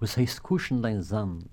Was heißt kuschen dein Sand?